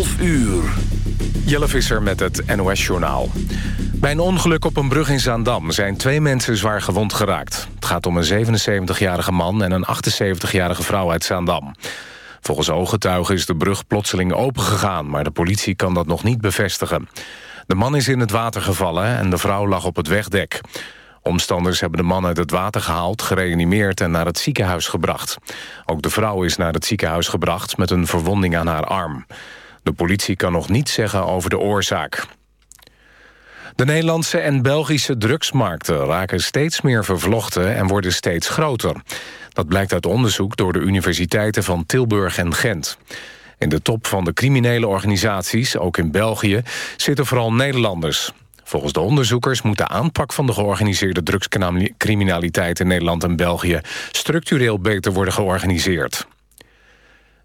11 uur. Jelle Visser met het NOS-journaal. Bij een ongeluk op een brug in Zaandam zijn twee mensen zwaar gewond geraakt. Het gaat om een 77-jarige man en een 78-jarige vrouw uit Zaandam. Volgens ooggetuigen is de brug plotseling opengegaan... maar de politie kan dat nog niet bevestigen. De man is in het water gevallen en de vrouw lag op het wegdek. Omstanders hebben de man uit het water gehaald, gereanimeerd en naar het ziekenhuis gebracht. Ook de vrouw is naar het ziekenhuis gebracht met een verwonding aan haar arm. De politie kan nog niets zeggen over de oorzaak. De Nederlandse en Belgische drugsmarkten raken steeds meer vervlochten en worden steeds groter. Dat blijkt uit onderzoek door de universiteiten van Tilburg en Gent. In de top van de criminele organisaties, ook in België, zitten vooral Nederlanders. Volgens de onderzoekers moet de aanpak van de georganiseerde drugscriminaliteit in Nederland en België structureel beter worden georganiseerd.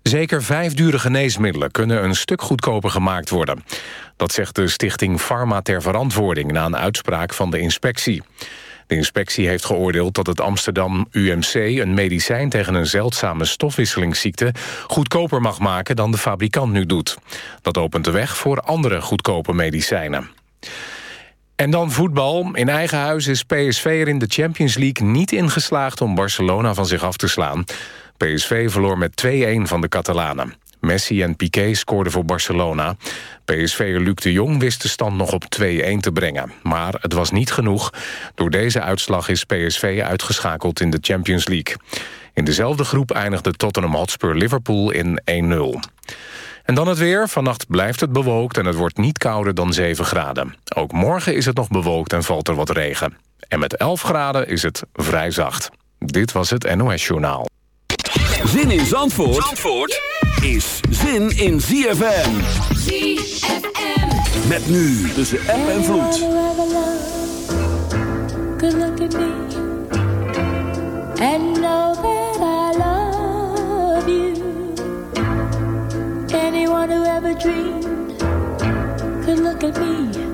Zeker vijf dure geneesmiddelen kunnen een stuk goedkoper gemaakt worden. Dat zegt de stichting Pharma ter Verantwoording... na een uitspraak van de inspectie. De inspectie heeft geoordeeld dat het Amsterdam UMC... een medicijn tegen een zeldzame stofwisselingsziekte... goedkoper mag maken dan de fabrikant nu doet. Dat opent de weg voor andere goedkope medicijnen. En dan voetbal. In eigen huis is PSV er in de Champions League niet ingeslaagd... om Barcelona van zich af te slaan. PSV verloor met 2-1 van de Catalanen. Messi en Piqué scoorden voor Barcelona. PSV'er Luc de Jong wist de stand nog op 2-1 te brengen. Maar het was niet genoeg. Door deze uitslag is PSV uitgeschakeld in de Champions League. In dezelfde groep eindigde Tottenham Hotspur Liverpool in 1-0. En dan het weer. Vannacht blijft het bewolkt en het wordt niet kouder dan 7 graden. Ook morgen is het nog bewolkt en valt er wat regen. En met 11 graden is het vrij zacht. Dit was het NOS Journaal. Zin in Zandvoort, Zandvoort is zin in ZFM. ZFM. Met nu tussen app en vloed. Good look at me and know that I love you. Anyone who ever dreamed could look at me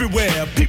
everywhere.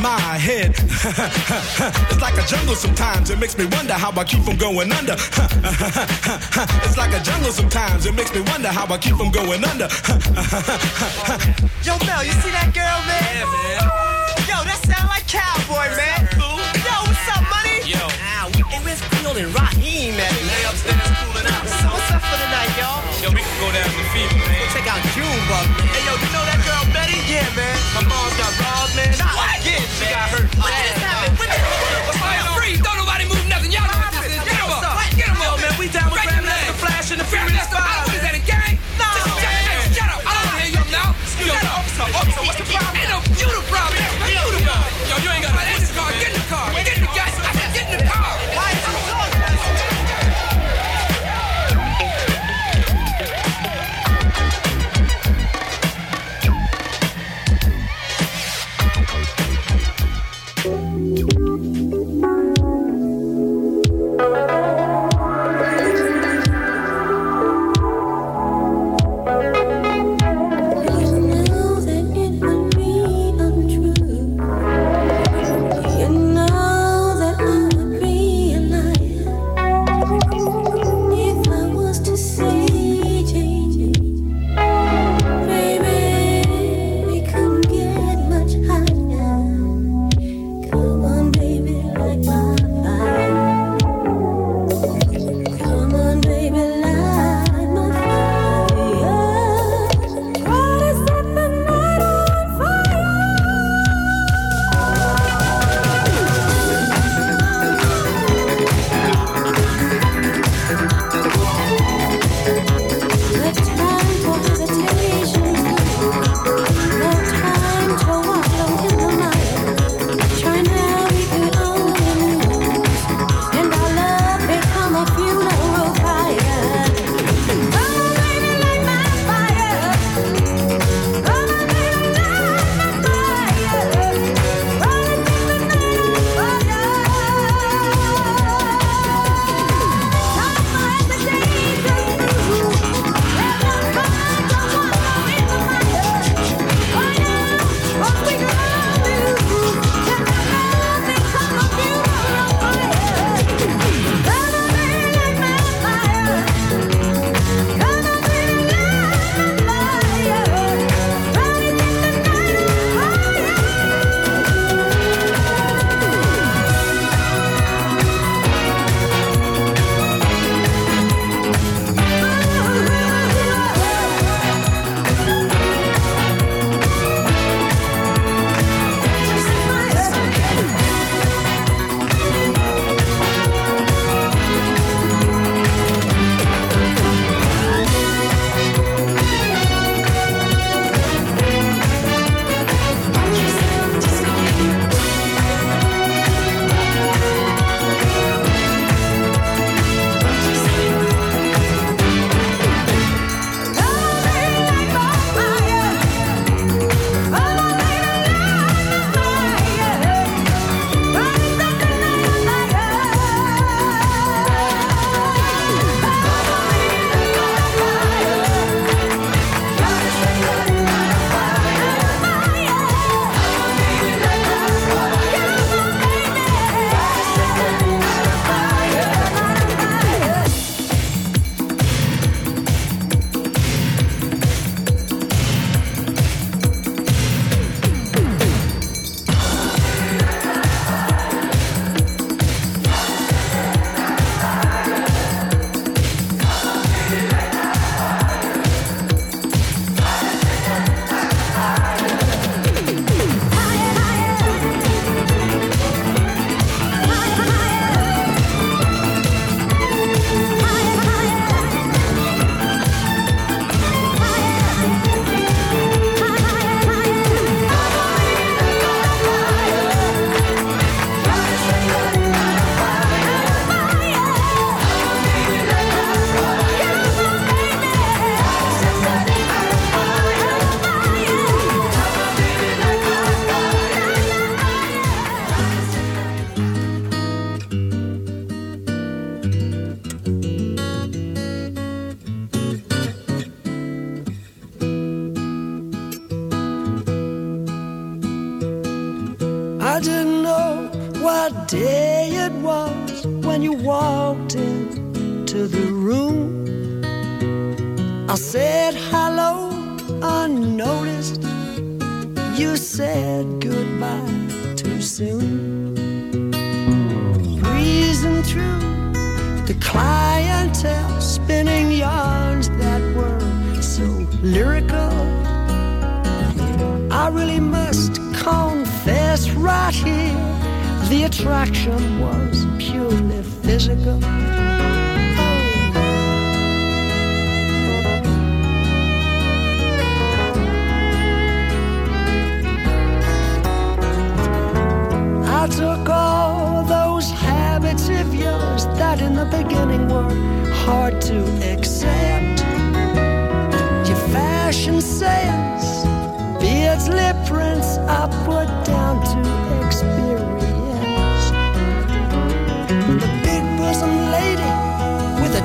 my head. it's like a jungle sometimes. It makes me wonder how I keep from going under. it's like a jungle sometimes. It makes me wonder how I keep from going under. Yo, Mel, you see that girl, man? Yeah, man. Yo, that sound like cowboy, man. Yo, what's up, money? Yo. Ah, we, hey, where's Creole and Rahiem at? Lay upstairs cooling out. So what's up for the night, y'all? Yo, we can go down to the fever, man. Check out Junebug, man.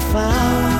found.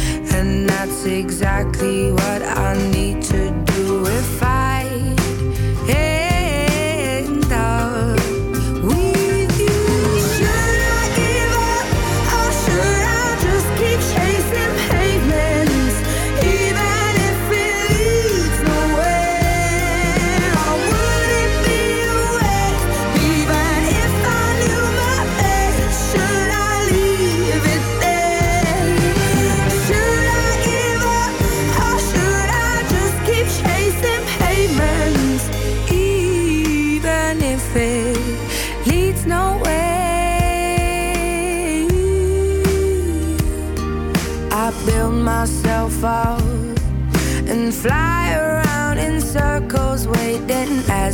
that's exactly what I need to do.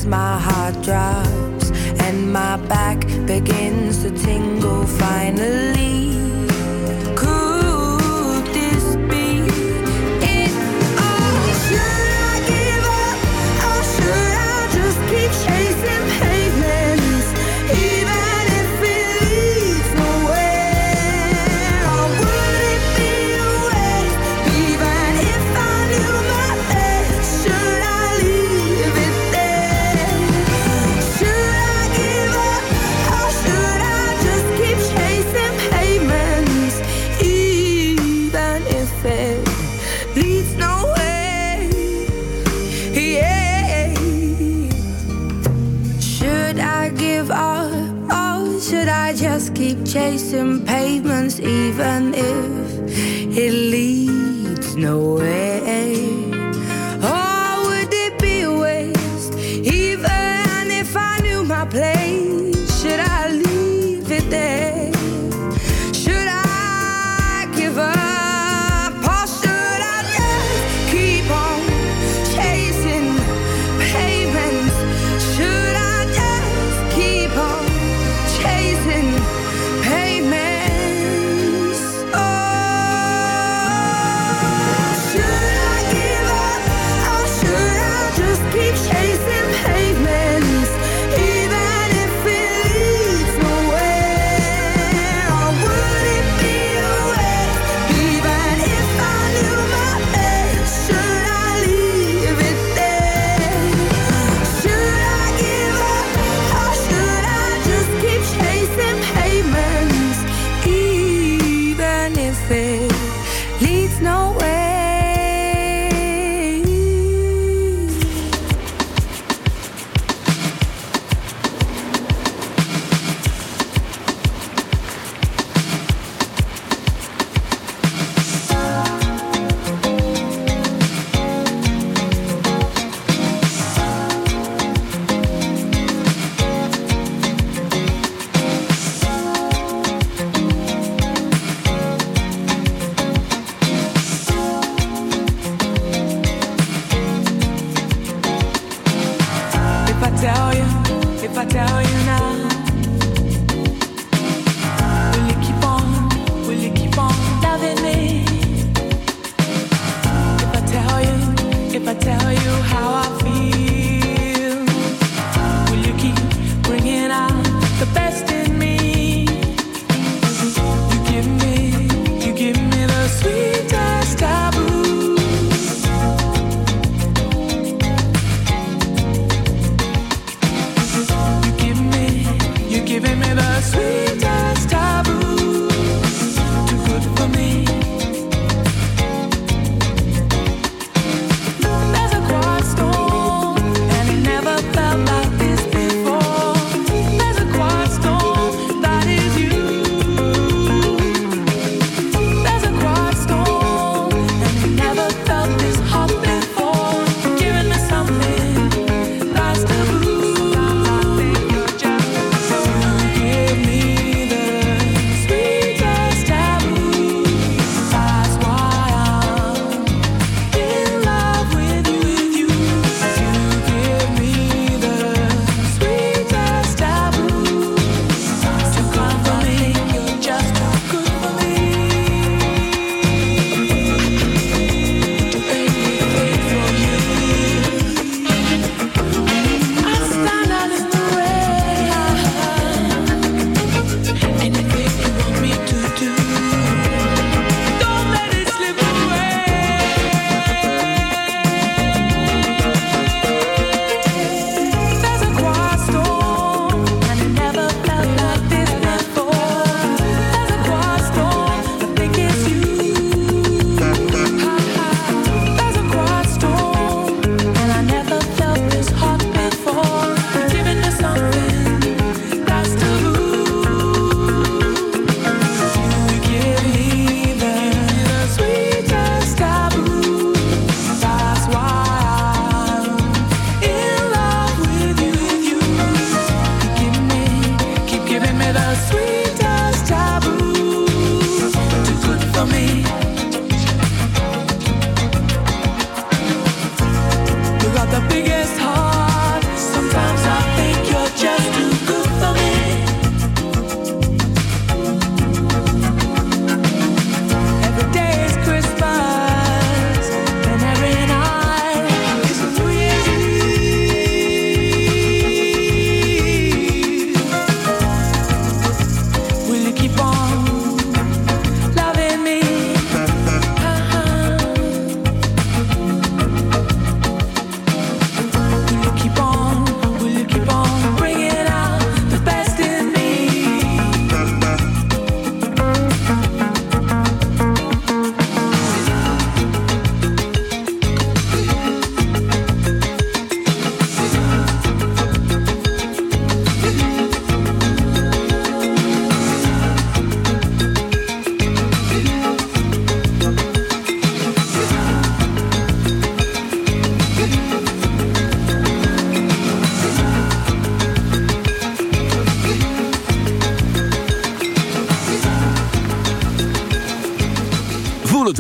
My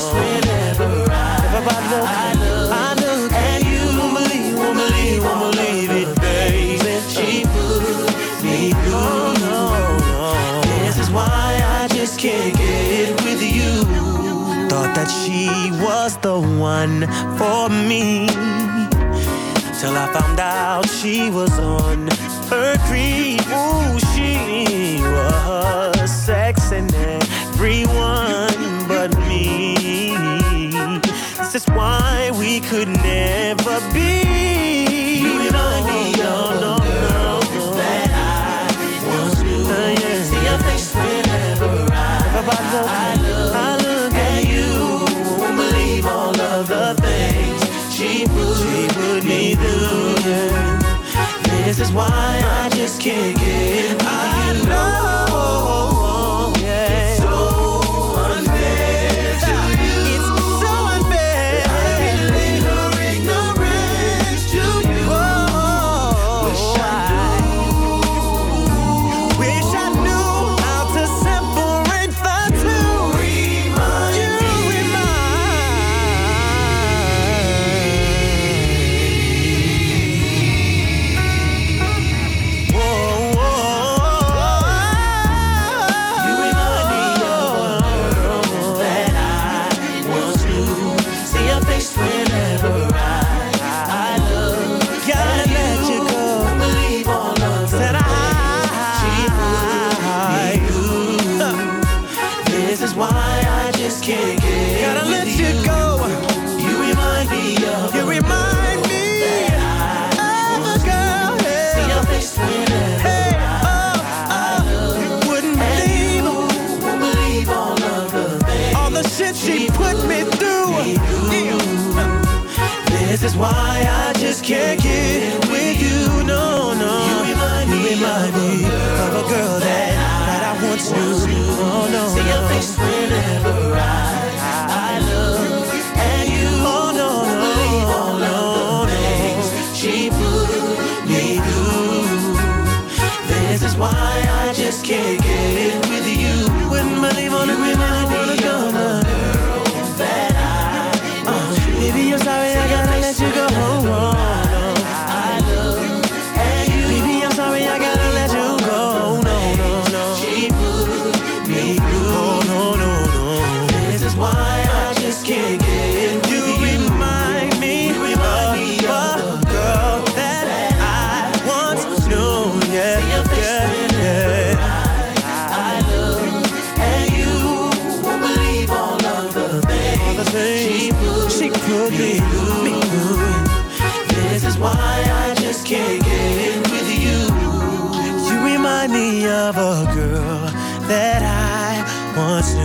whenever I, look. I look. And you believe, believe, believe it, baby. She me. This is why I just can't get with you. Thought that she was the one for me. Till I found out she was on her creep. Ooh, she was sexing everyone. never be.